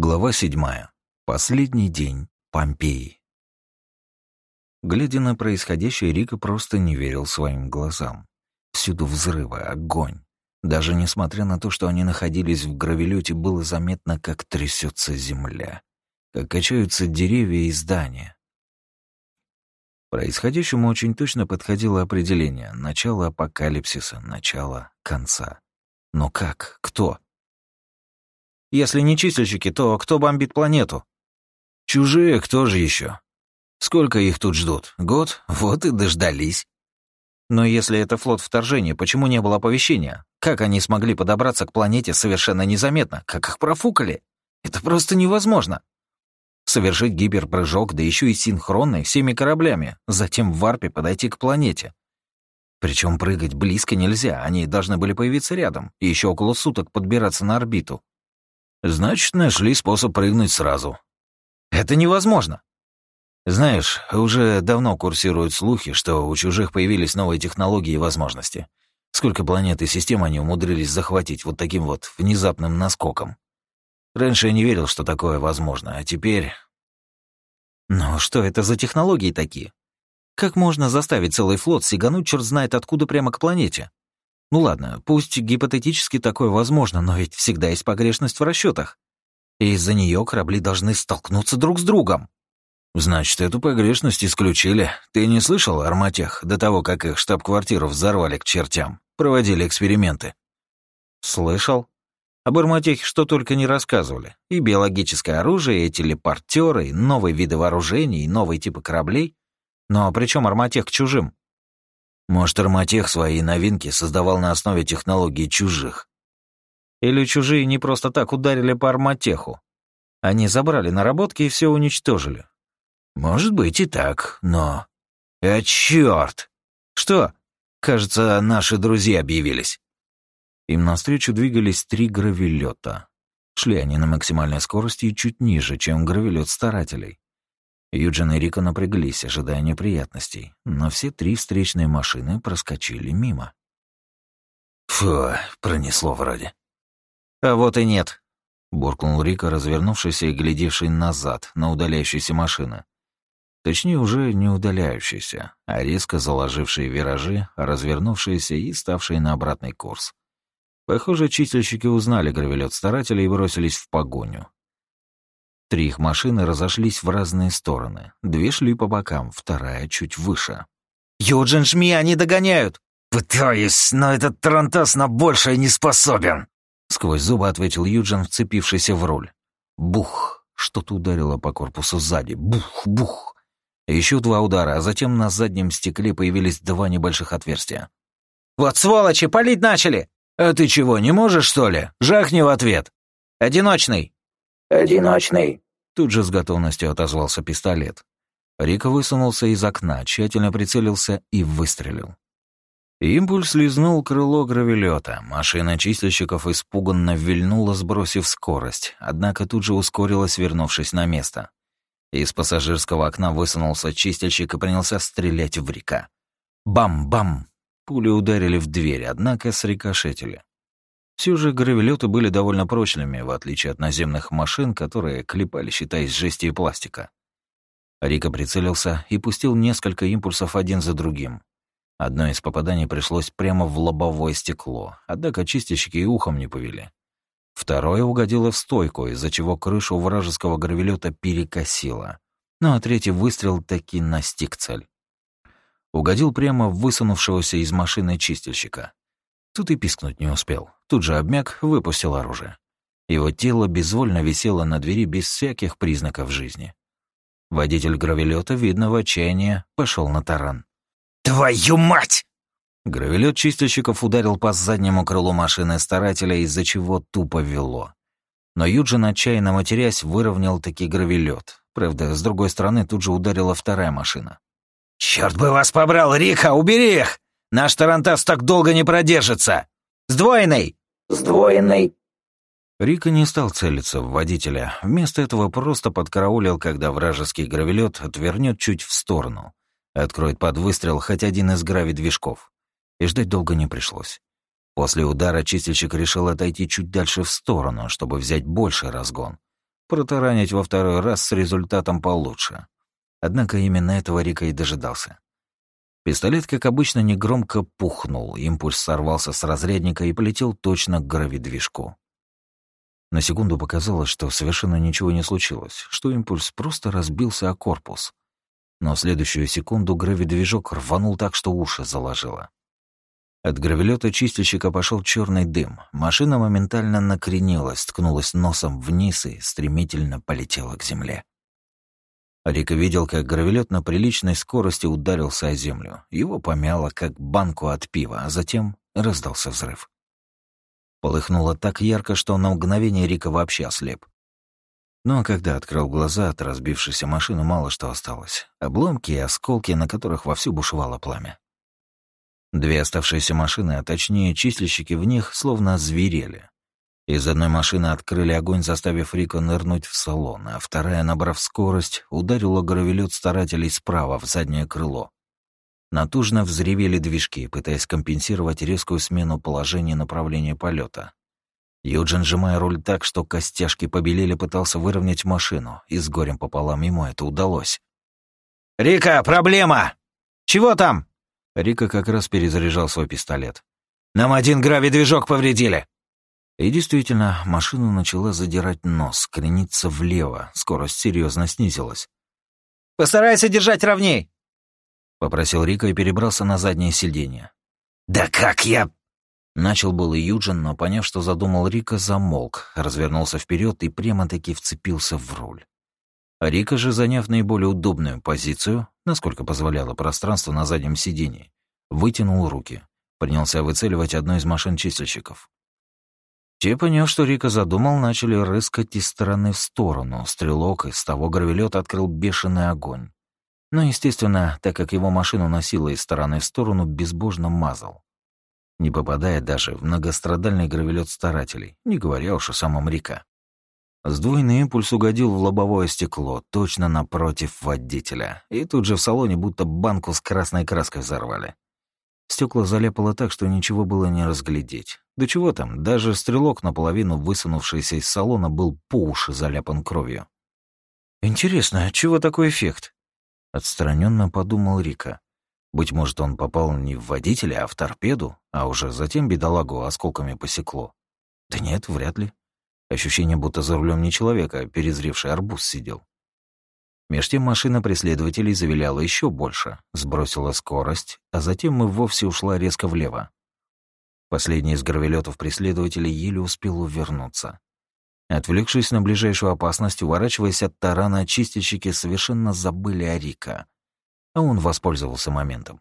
Глава седьмая. Последний день Помпеи. Глядя на происходящее, Рика просто не верил своим глазам. Всюду взрывы, огонь. Даже несмотря на то, что они находились в гравелете, было заметно, как трясется земля, как качаются деревья и здания. Происходящему очень точно подходило определение начало апокалипсиса, начало конца. Но как? Кто? Если не чистильщики, то кто бомбит планету? Чужие, кто же еще? Сколько их тут ждут? Год? Вот и дождались. Но если это флот вторжения, почему не было оповещения? Как они смогли подобраться к планете совершенно незаметно? Как их профукали? Это просто невозможно. Совершить гиперпрыжок, да еще и синхронный, всеми кораблями, затем в варпе подойти к планете. Причем прыгать близко нельзя, они должны были появиться рядом, и еще около суток подбираться на орбиту. Значит, нашли способ прыгнуть сразу. Это невозможно. Знаешь, уже давно курсируют слухи, что у чужих появились новые технологии и возможности. Сколько планет и систем они умудрились захватить вот таким вот внезапным наскоком. Раньше я не верил, что такое возможно, а теперь... Но что это за технологии такие? Как можно заставить целый флот сигануть черт знает откуда прямо к планете? Ну ладно, пусть гипотетически такое возможно, но ведь всегда есть погрешность в расчетах. И из-за нее корабли должны столкнуться друг с другом. Значит, эту погрешность исключили. Ты не слышал, Арматех, до того, как их штаб-квартиру взорвали к чертям? Проводили эксперименты. Слышал. Об Арматехе что только не рассказывали. И биологическое оружие, и телепортеры, и новые виды вооружений, и новые типы кораблей. Но при чем Арматех к чужим? Может, Арматех свои новинки создавал на основе технологий чужих. Или чужие не просто так ударили по Арматеху. Они забрали наработки и все уничтожили. Может быть и так, но... А чёрт! Что? Кажется, наши друзья объявились. Им навстречу двигались три гравелета. Шли они на максимальной скорости и чуть ниже, чем гравелет старателей. Юджин и Рика напряглись, ожидая неприятностей, но все три встречные машины проскочили мимо. «Фу, пронесло вроде». «А вот и нет», — буркнул Рика, развернувшийся и глядевший назад на удаляющиеся машины. Точнее, уже не удаляющиеся, а резко заложившие виражи, развернувшиеся и ставшие на обратный курс. Похоже, чистильщики узнали гравелет старателя и бросились в погоню. Три их машины разошлись в разные стороны. Две шли по бокам, вторая чуть выше. «Юджин, жми, они догоняют!» «Пытаюсь, но этот тарантас на большее не способен!» Сквозь зубы ответил Юджин, вцепившийся в руль. Бух! Что-то ударило по корпусу сзади. Бух! Бух! Еще два удара, а затем на заднем стекле появились два небольших отверстия. «Вот сволочи, палить начали!» «А ты чего, не можешь, что ли? Жахни в ответ!» «Одиночный!» «Одиночный!» Тут же с готовностью отозвался пистолет. Рика высунулся из окна, тщательно прицелился и выстрелил. Импульс лизнул крыло гравелета. Машина чистильщиков испуганно вильнула, сбросив скорость, однако тут же ускорилась, вернувшись на место. Из пассажирского окна высунулся чистильщик и принялся стрелять в Рика. Бам-бам! Пули ударили в дверь, однако срикошетили. Все же гравелеты были довольно прочными, в отличие от наземных машин, которые клепали, считая из жести и пластика. Рика прицелился и пустил несколько импульсов один за другим. Одно из попаданий пришлось прямо в лобовое стекло, однако чистильщики и ухом не повели. Второе угодило в стойку, из-за чего крышу вражеского гравелета перекосило. Ну а третий выстрел таки настиг цель. Угодил прямо в высунувшегося из машины чистильщика. Тут и пискнуть не успел. Тут же обмяк, выпустил оружие. Его тело безвольно висело на двери без всяких признаков жизни. Водитель гравелета, видно в отчаянии, пошел на таран. «Твою мать!» Гравелет чистильщиков ударил по заднему крылу машины старателя, из-за чего тупо вело. Но Юджин, отчаянно матерясь, выровнял таки гравелет. Правда, с другой стороны тут же ударила вторая машина. «Черт бы вас побрал, Рика, убери их! Наш Тарантас так долго не продержится! Сдвоенный!» «Сдвоенный!» Рика не стал целиться в водителя. Вместо этого просто подкараулил, когда вражеский гравелет отвернет чуть в сторону. Откроет под выстрел хоть один из гравидвижков. И ждать долго не пришлось. После удара чистильщик решил отойти чуть дальше в сторону, чтобы взять больший разгон. протаранить во второй раз с результатом получше. Однако именно этого Рика и дожидался. Пистолет, как обычно, негромко пухнул, импульс сорвался с разрядника и полетел точно к гравидвижку. На секунду показалось, что совершенно ничего не случилось, что импульс просто разбился о корпус. Но в следующую секунду гравидвижок рванул так, что уши заложило. От гравелета чистильщика пошел черный дым. Машина моментально накренилась, ткнулась носом вниз и стремительно полетела к земле. Рика видел, как гравелет на приличной скорости ударился о землю. Его помяло, как банку от пива, а затем раздался взрыв. Полыхнуло так ярко, что на мгновение Рика вообще ослеп. Но когда открыл глаза, от разбившейся машины мало что осталось. Обломки и осколки, на которых вовсю бушевало пламя. Две оставшиеся машины, а точнее числищики в них, словно зверели. Из одной машины открыли огонь, заставив Рико нырнуть в салон, а вторая, набрав скорость, ударила гравелет старателей справа в заднее крыло. Натужно взревели движки, пытаясь компенсировать резкую смену положения направления полета. Юджин, сжимая руль так, что костяшки побелели, пытался выровнять машину, и с горем пополам ему это удалось. «Рика, проблема! Чего там?» Рика как раз перезаряжал свой пистолет. «Нам один гравидвижок повредили!» И действительно, машина начала задирать нос, крениться влево, скорость серьезно снизилась. «Постарайся держать ровней!» — попросил Рика и перебрался на заднее сиденье. «Да как я...» Начал был и Юджин, но, поняв, что задумал Рика, замолк, развернулся вперед и прямо-таки вцепился в руль. Рика же, заняв наиболее удобную позицию, насколько позволяло пространство на заднем сидении, вытянул руки, принялся выцеливать одну из машин чистильщиков. Те, поняв, что Рика задумал, начали рыскать из стороны в сторону. Стрелок из того гравелета открыл бешеный огонь. Но, естественно, так как его машину носило из стороны в сторону, безбожно мазал. Не попадая даже в многострадальный гравелет старателей, не говоря уж о самом Рика. Сдвоенный импульс угодил в лобовое стекло, точно напротив водителя, и тут же в салоне будто банку с красной краской взорвали. Стекла заляпало так, что ничего было не разглядеть. Да чего там, даже стрелок, наполовину высунувшийся из салона, был по уши заляпан кровью. «Интересно, а чего такой эффект?» Отстраненно подумал Рика. Быть может, он попал не в водителя, а в торпеду, а уже затем бедолагу осколками посекло. Да нет, вряд ли. Ощущение, будто за рулем не человека, а перезревший арбуз сидел. Меж тем машина преследователей завиляла еще больше, сбросила скорость, а затем и вовсе ушла резко влево. Последний из гравелетов преследователей еле успел увернуться. Отвлекшись на ближайшую опасность, уворачиваясь от тарана, чистильщики совершенно забыли о Рика. А он воспользовался моментом.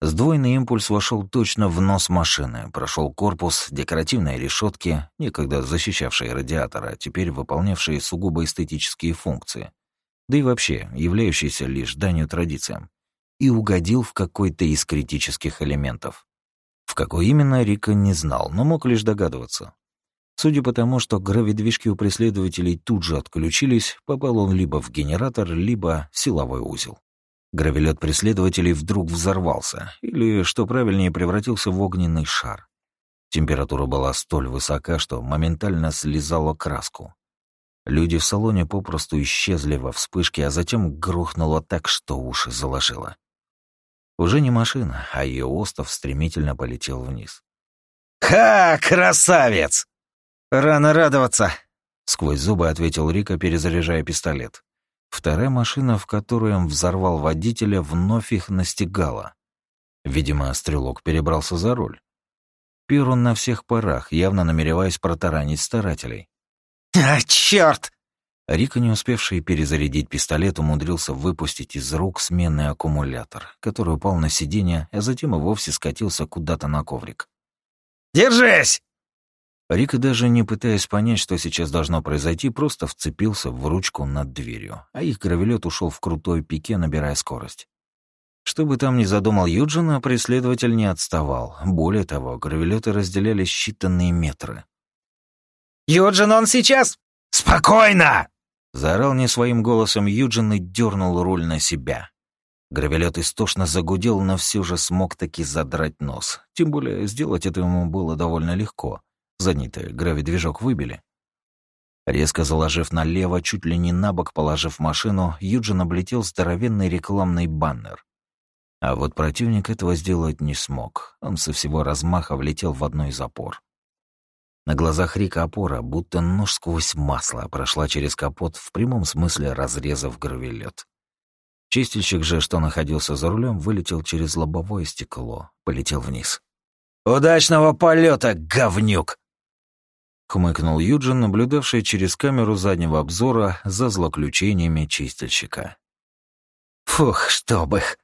Сдвоенный импульс вошел точно в нос машины, прошел корпус, декоративные решетки, некогда защищавшие радиатора, теперь выполнявшие сугубо эстетические функции, да и вообще являющиеся лишь данью традициям, и угодил в какой-то из критических элементов. В какой именно, Рика не знал, но мог лишь догадываться. Судя по тому, что гравидвижки у преследователей тут же отключились, попал он либо в генератор, либо в силовой узел. Гравелет преследователей вдруг взорвался, или, что правильнее, превратился в огненный шар. Температура была столь высока, что моментально слезала краску. Люди в салоне попросту исчезли во вспышке, а затем грохнуло так, что уши заложило. Уже не машина, а ее остов стремительно полетел вниз. «Ха, красавец!» «Рано радоваться», — сквозь зубы ответил Рика, перезаряжая пистолет. Вторая машина, в которую он взорвал водителя, вновь их настигала. Видимо, стрелок перебрался за руль. Пир он на всех парах, явно намереваясь протаранить старателей. «А, чёрт!» Рика, не успевший перезарядить пистолет, умудрился выпустить из рук сменный аккумулятор, который упал на сиденье, а затем и вовсе скатился куда-то на коврик. «Держись!» Рика, даже не пытаясь понять, что сейчас должно произойти, просто вцепился в ручку над дверью, а их гравелет ушел в крутой пике, набирая скорость. Что бы там ни задумал Юджин, преследователь не отставал. Более того, гравелеты разделяли считанные метры. «Юджин, он сейчас...» «Спокойно!» Заорал не своим голосом Юджин и дернул руль на себя. Гравелет истошно загудел, но все же смог таки задрать нос. Тем более сделать это ему было довольно легко. Задний-то гравидвижок выбили. Резко заложив налево, чуть ли не на бок положив машину, Юджин облетел здоровенный рекламный баннер. А вот противник этого сделать не смог. Он со всего размаха влетел в одной из опор. На глазах Рика опора, будто нож сквозь масло, прошла через капот, в прямом смысле разрезав гравелет. Чистильщик же, что находился за рулем, вылетел через лобовое стекло, полетел вниз. «Удачного полета, говнюк!» Хмыкнул Юджин, наблюдавший через камеру заднего обзора за злоключениями чистильщика. «Фух, чтоб их!»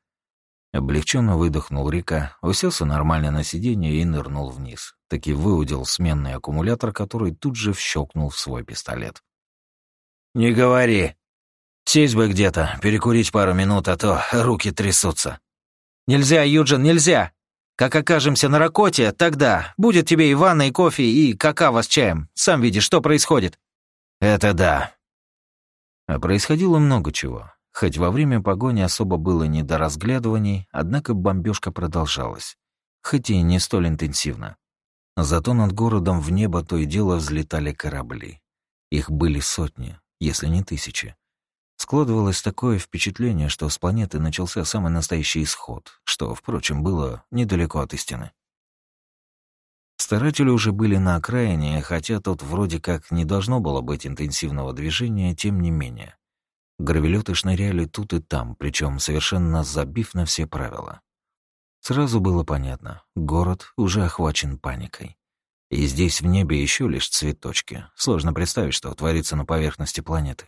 Облегченно выдохнул Рика, уселся нормально на сиденье и нырнул вниз. Таки выудил сменный аккумулятор, который тут же вщелкнул в свой пистолет. «Не говори. Сесть бы где-то, перекурить пару минут, а то руки трясутся». «Нельзя, Юджин, нельзя! Как окажемся на Ракоте, тогда будет тебе и ванна, и кофе, и какао с чаем. Сам видишь, что происходит». «Это да». А происходило много чего. Хоть во время погони особо было не до разглядываний, однако бомбежка продолжалась. Хоть и не столь интенсивно. Зато над городом в небо то и дело взлетали корабли. Их были сотни, если не тысячи. Складывалось такое впечатление, что с планеты начался самый настоящий исход, что, впрочем, было недалеко от истины. Старатели уже были на окраине, хотя тут вроде как не должно было быть интенсивного движения, тем не менее. Гравелеты шныряли тут и там, причем совершенно забив на все правила. Сразу было понятно, город уже охвачен паникой. И здесь в небе еще лишь цветочки. Сложно представить, что творится на поверхности планеты.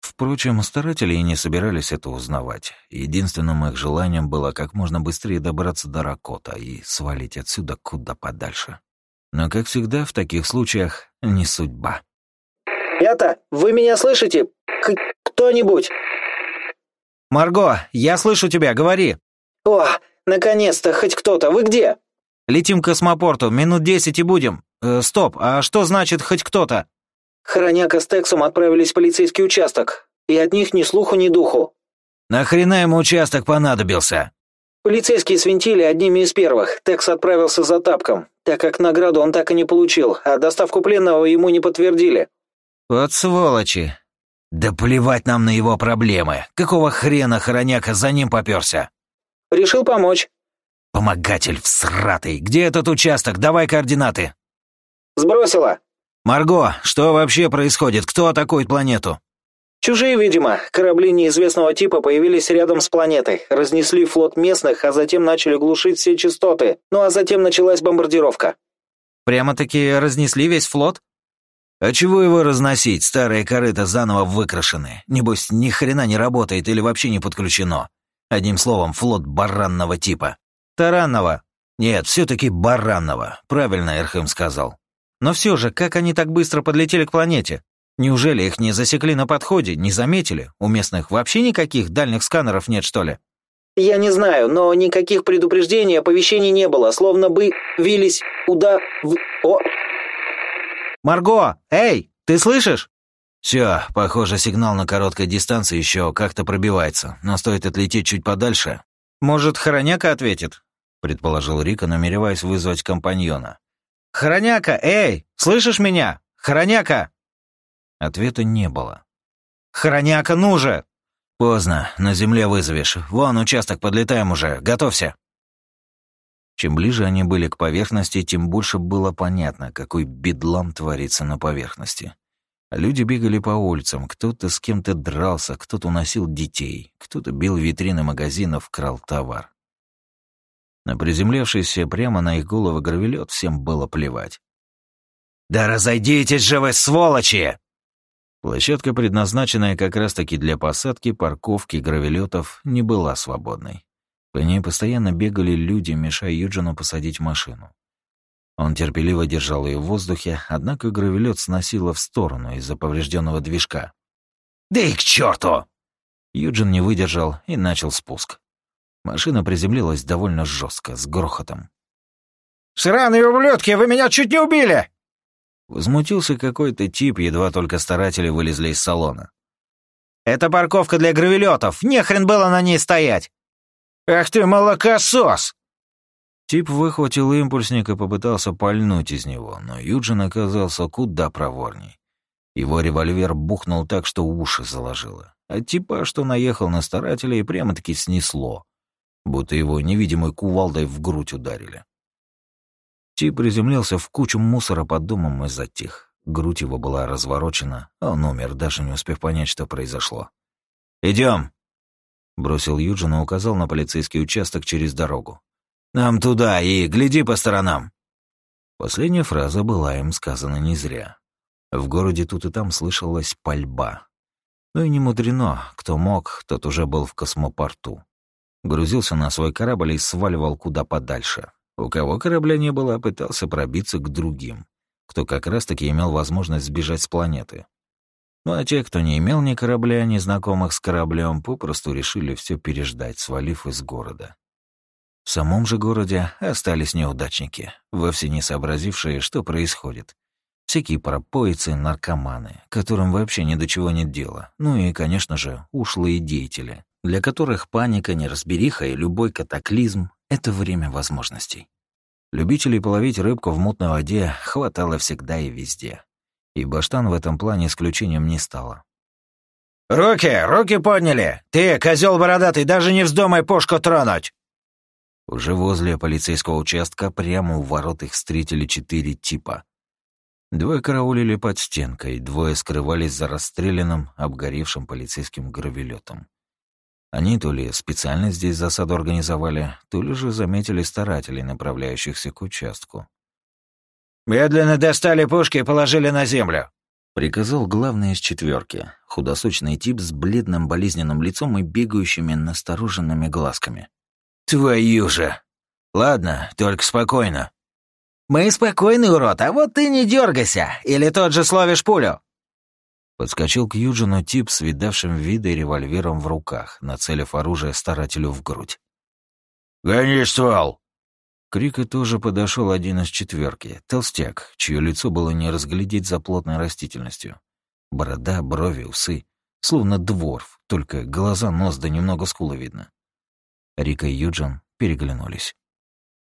Впрочем, старатели и не собирались это узнавать. Единственным их желанием было как можно быстрее добраться до Ракота и свалить отсюда куда подальше. Но, как всегда, в таких случаях не судьба. «Это, вы меня слышите? Кто-нибудь?» «Марго, я слышу тебя, говори!» «О, наконец-то, хоть кто-то, вы где?» «Летим к космопорту, минут десять и будем. Э, стоп, а что значит «хоть кто-то»?» Хроняка с Тексом отправились в полицейский участок, и от них ни слуху, ни духу. «Нахрена ему участок понадобился?» Полицейские свинтили одними из первых. Текс отправился за тапком, так как награду он так и не получил, а доставку пленного ему не подтвердили. «Вот сволочи!» «Да плевать нам на его проблемы. Какого хрена хороняка за ним попёрся?» «Решил помочь». «Помогатель всратый. Где этот участок? Давай координаты». «Сбросила». «Марго, что вообще происходит? Кто атакует планету?» «Чужие, видимо. Корабли неизвестного типа появились рядом с планетой, разнесли флот местных, а затем начали глушить все частоты. Ну а затем началась бомбардировка». «Прямо-таки разнесли весь флот?» А чего его разносить? Старые корыта заново выкрашены. Небось, ни хрена не работает или вообще не подключено. Одним словом, флот баранного типа. Таранного. Нет, все таки баранного. Правильно Эрхэм сказал. Но все же, как они так быстро подлетели к планете? Неужели их не засекли на подходе, не заметили? У местных вообще никаких дальних сканеров нет, что ли? Я не знаю, но никаких предупреждений, оповещений не было, словно бы вились уда... В... О... «Марго! Эй, ты слышишь?» Все, похоже, сигнал на короткой дистанции еще как-то пробивается, но стоит отлететь чуть подальше. «Может, Хороняка ответит?» — предположил Рика, намереваясь вызвать компаньона. «Хороняка, эй, слышишь меня? Хороняка!» Ответа не было. «Хороняка, ну же!» «Поздно, на земле вызовешь. Вон участок, подлетаем уже, готовься!» Чем ближе они были к поверхности, тем больше было понятно, какой бедлам творится на поверхности. Люди бегали по улицам, кто-то с кем-то дрался, кто-то уносил детей, кто-то бил витрины магазинов, крал товар. На приземлявшийся прямо на их головы гравелет всем было плевать. «Да разойдитесь же вы, сволочи!» Площадка, предназначенная как раз-таки для посадки, парковки гравелетов, не была свободной. По ней постоянно бегали люди, мешая Юджину посадить машину. Он терпеливо держал ее в воздухе, однако гравелет сносило в сторону из-за поврежденного движка. «Да и к черту! Юджин не выдержал и начал спуск. Машина приземлилась довольно жестко, с грохотом. «Сраные ублюдки, вы меня чуть не убили!» Возмутился какой-то тип, едва только старатели вылезли из салона. «Это парковка для гравелетов, нехрен было на ней стоять!» «Ах ты, молокосос!» Тип выхватил импульсник и попытался пальнуть из него, но Юджин оказался куда проворней. Его револьвер бухнул так, что уши заложило. А типа, что наехал на старателя и прямо-таки снесло, будто его невидимой кувалдой в грудь ударили. Тип приземлился в кучу мусора под домом и затих. Грудь его была разворочена, а он умер, даже не успев понять, что произошло. Идем, бросил Юджин и указал на полицейский участок через дорогу. «Нам туда и гляди по сторонам!» Последняя фраза была им сказана не зря. В городе тут и там слышалась пальба. Ну и не мудрено, кто мог, тот уже был в космопорту. Грузился на свой корабль и сваливал куда подальше. У кого корабля не было, пытался пробиться к другим, кто как раз-таки имел возможность сбежать с планеты. Ну а те, кто не имел ни корабля, ни знакомых с кораблем, попросту решили все переждать, свалив из города. В самом же городе остались неудачники, вовсе не сообразившие, что происходит, Всякие пропоицы, наркоманы, которым вообще ни до чего нет дела. Ну и, конечно же, ушлые деятели, для которых паника, неразбериха и любой катаклизм — это время возможностей. Любителей половить рыбку в мутной воде хватало всегда и везде. И Баштан в этом плане исключением не стало. «Руки! Руки подняли! Ты, козел бородатый, даже не вздумай пушку тронуть!» Уже возле полицейского участка прямо у ворот их встретили четыре типа — Двое караулили под стенкой, двое скрывались за расстрелянным, обгоревшим полицейским гравелетом. Они то ли специально здесь засаду организовали, то ли же заметили старателей, направляющихся к участку. «Медленно достали пушки и положили на землю», — приказал главный из четверки, худосочный тип с бледным болезненным лицом и бегающими настороженными глазками. «Твою же! Ладно, только спокойно. «Мы спокойный, урод, а вот ты не дергайся, или тот же словишь пулю!» Подскочил к Юджину тип с видавшим виды револьвером в руках, нацелив оружие старателю в грудь. «Гони ствол!» К Рико тоже подошел один из четверки, толстяк, чье лицо было не разглядеть за плотной растительностью. Борода, брови, усы, словно дворф, только глаза, нос да немного скулы видно. Рика и Юджин переглянулись.